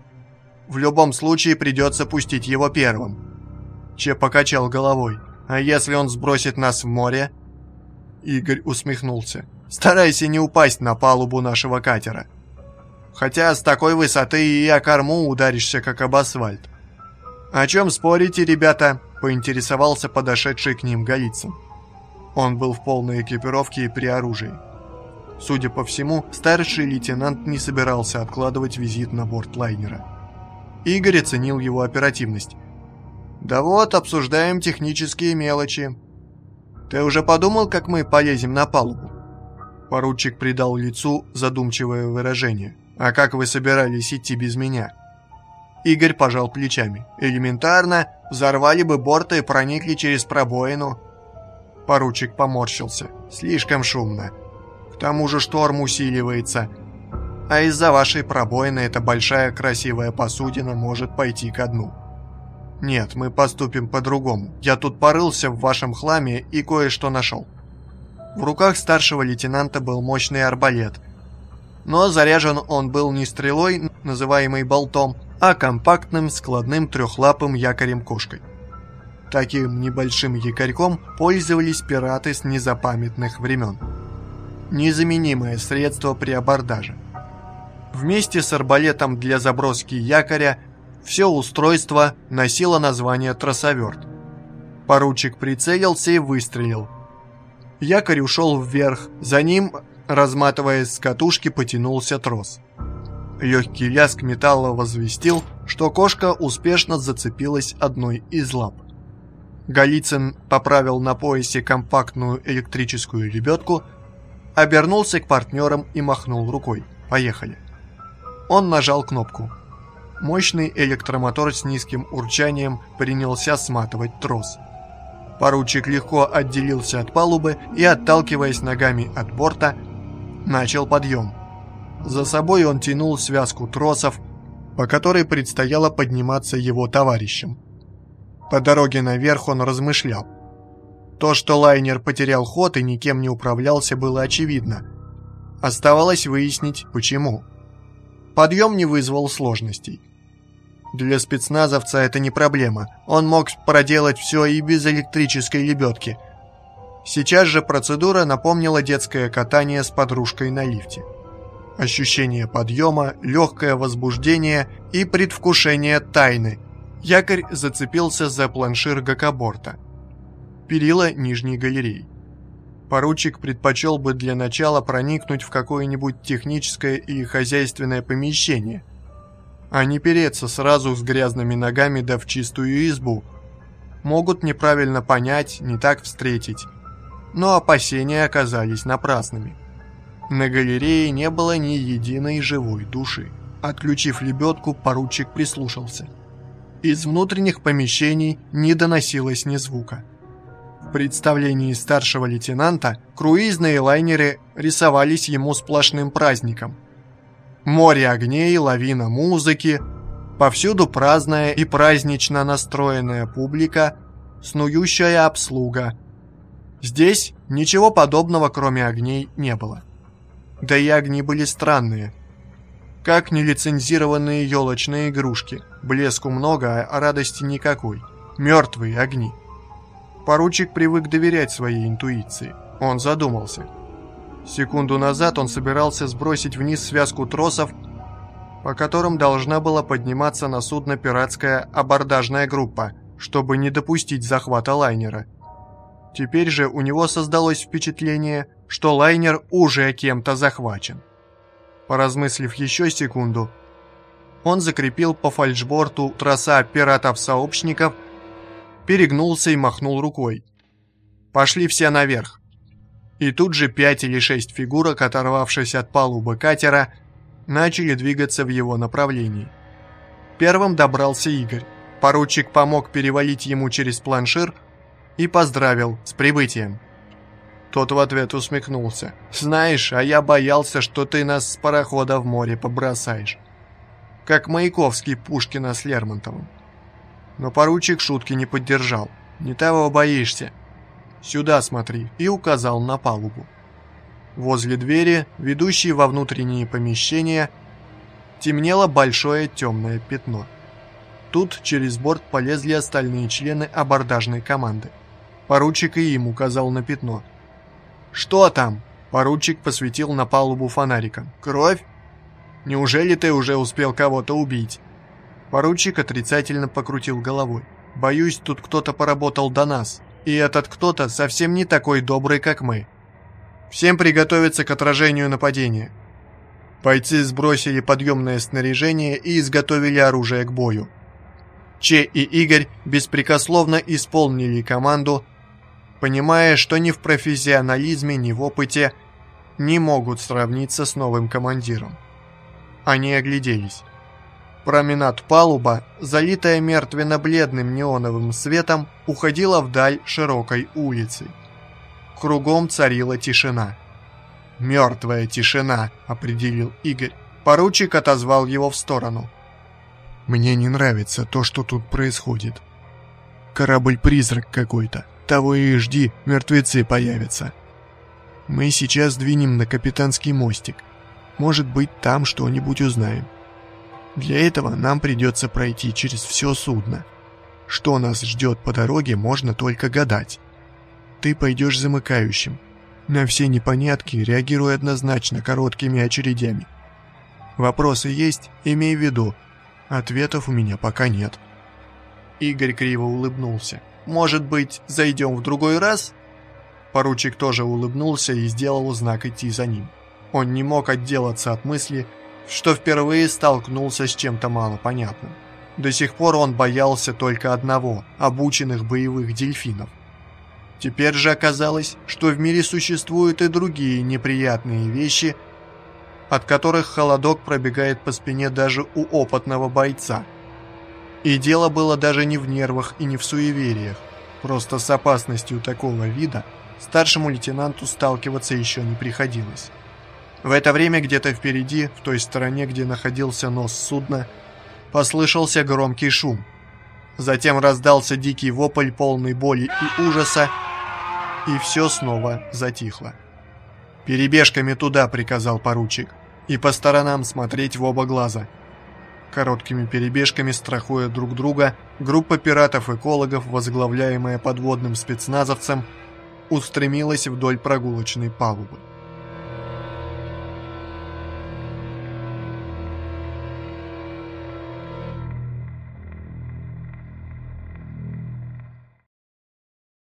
В любом случае придется пустить его первым». Че покачал головой. А если он сбросит нас в море?» Игорь усмехнулся. «Старайся не упасть на палубу нашего катера. Хотя с такой высоты и о корму ударишься, как об асфальт». «О чем спорите, ребята?» – поинтересовался подошедший к ним Голицын. Он был в полной экипировке и при оружии. Судя по всему, старший лейтенант не собирался откладывать визит на борт лайнера. Игорь оценил его оперативность. «Да вот, обсуждаем технические мелочи. Ты уже подумал, как мы полезем на палубу?» Поручик придал лицу задумчивое выражение. «А как вы собирались идти без меня?» Игорь пожал плечами. «Элементарно. Взорвали бы борта и проникли через пробоину». Поручик поморщился. «Слишком шумно. К тому же шторм усиливается. А из-за вашей пробоины эта большая красивая посудина может пойти ко дну». «Нет, мы поступим по-другому. Я тут порылся в вашем хламе и кое-что нашел». В руках старшего лейтенанта был мощный арбалет. Но заряжен он был не стрелой, называемой болтом, а компактным складным трехлапым якорем-кошкой. Таким небольшим якорьком пользовались пираты с незапамятных времен. Незаменимое средство при абордаже. Вместе с арбалетом для заброски якоря все устройство носило название «тросоверт». Поручик прицелился и выстрелил. Якорь ушел вверх, за ним, разматываясь с катушки, потянулся трос. Легкий лязг металла возвестил, что кошка успешно зацепилась одной из лап. Голицын поправил на поясе компактную электрическую лебедку, обернулся к партнерам и махнул рукой. «Поехали». Он нажал кнопку. Мощный электромотор с низким урчанием принялся сматывать трос. Поручик легко отделился от палубы и, отталкиваясь ногами от борта, начал подъем. За собой он тянул связку тросов, по которой предстояло подниматься его товарищам. По дороге наверх он размышлял. То, что лайнер потерял ход и никем не управлялся, было очевидно. Оставалось выяснить, почему. Подъем не вызвал сложностей. Для спецназовца это не проблема. Он мог проделать все и без электрической лебедки. Сейчас же процедура напомнила детское катание с подружкой на лифте. Ощущение подъема, легкое возбуждение и предвкушение тайны. Якорь зацепился за планшир гакоборта. Перила нижней галереи. Поручик предпочел бы для начала проникнуть в какое-нибудь техническое или хозяйственное помещение – а не переться сразу с грязными ногами да в чистую избу. Могут неправильно понять, не так встретить. Но опасения оказались напрасными. На галерее не было ни единой живой души. Отключив лебедку, поручик прислушался. Из внутренних помещений не доносилось ни звука. В представлении старшего лейтенанта круизные лайнеры рисовались ему сплошным праздником. Море огней, лавина музыки, повсюду праздная и празднично настроенная публика, снующая обслуга. Здесь ничего подобного, кроме огней, не было. Да и огни были странные. Как нелицензированные елочные игрушки. Блеску много, а радости никакой. Мертвые огни. Поручик привык доверять своей интуиции. Он задумался. Секунду назад он собирался сбросить вниз связку тросов, по которым должна была подниматься на судно пиратская абордажная группа, чтобы не допустить захвата лайнера. Теперь же у него создалось впечатление, что лайнер уже кем-то захвачен. Поразмыслив еще секунду, он закрепил по фальшборту троса пиратов-сообщников перегнулся и махнул рукой. «Пошли все наверх». И тут же пять или шесть фигурок, оторвавшись от палубы катера, начали двигаться в его направлении. Первым добрался Игорь. Поручик помог перевалить ему через планшир и поздравил с прибытием. Тот в ответ усмехнулся. «Знаешь, а я боялся, что ты нас с парохода в море побросаешь. Как Маяковский Пушкина с Лермонтовым». Но поручик шутки не поддержал. «Не того боишься. Сюда смотри», и указал на палубу. Возле двери, ведущей во внутренние помещения, темнело большое темное пятно. Тут через борт полезли остальные члены абордажной команды. Поручик и им указал на пятно. «Что там?» Поручик посветил на палубу фонариком. «Кровь? Неужели ты уже успел кого-то убить?» Поручик отрицательно покрутил головой. «Боюсь, тут кто-то поработал до нас, и этот кто-то совсем не такой добрый, как мы. Всем приготовиться к отражению нападения». Бойцы сбросили подъемное снаряжение и изготовили оружие к бою. Че и Игорь беспрекословно исполнили команду, понимая, что ни в профессионализме, ни в опыте не могут сравниться с новым командиром. Они огляделись. Променад палуба, залитая мертвенно-бледным неоновым светом, уходила вдаль широкой улицей. Кругом царила тишина. «Мертвая тишина», — определил Игорь. Поручик отозвал его в сторону. «Мне не нравится то, что тут происходит. Корабль-призрак какой-то. Того и жди, мертвецы появятся. Мы сейчас двинем на капитанский мостик. Может быть, там что-нибудь узнаем. Для этого нам придется пройти через все судно. Что нас ждет по дороге, можно только гадать. Ты пойдешь замыкающим. На все непонятки реагируй однозначно короткими очередями. Вопросы есть, имей в виду. Ответов у меня пока нет. Игорь криво улыбнулся. «Может быть, зайдем в другой раз?» Поручик тоже улыбнулся и сделал знак идти за ним. Он не мог отделаться от мысли, что впервые столкнулся с чем-то малопонятным. До сих пор он боялся только одного – обученных боевых дельфинов. Теперь же оказалось, что в мире существуют и другие неприятные вещи, от которых холодок пробегает по спине даже у опытного бойца. И дело было даже не в нервах и не в суевериях, просто с опасностью такого вида старшему лейтенанту сталкиваться еще не приходилось. В это время где-то впереди, в той стороне, где находился нос судна, послышался громкий шум. Затем раздался дикий вопль, полный боли и ужаса, и все снова затихло. «Перебежками туда», — приказал поручик, — «и по сторонам смотреть в оба глаза». Короткими перебежками, страхуя друг друга, группа пиратов-экологов, возглавляемая подводным спецназовцем, устремилась вдоль прогулочной палубы.